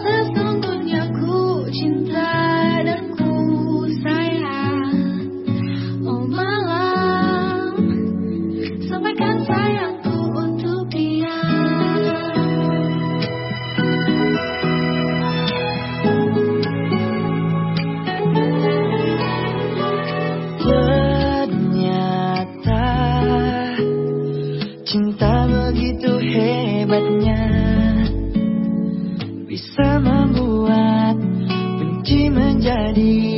voces Bisa membuat benci menjadi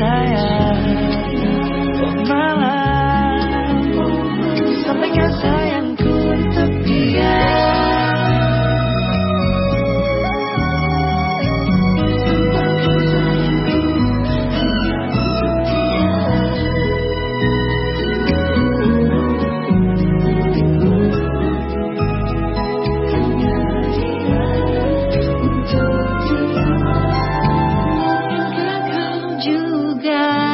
desire lugar.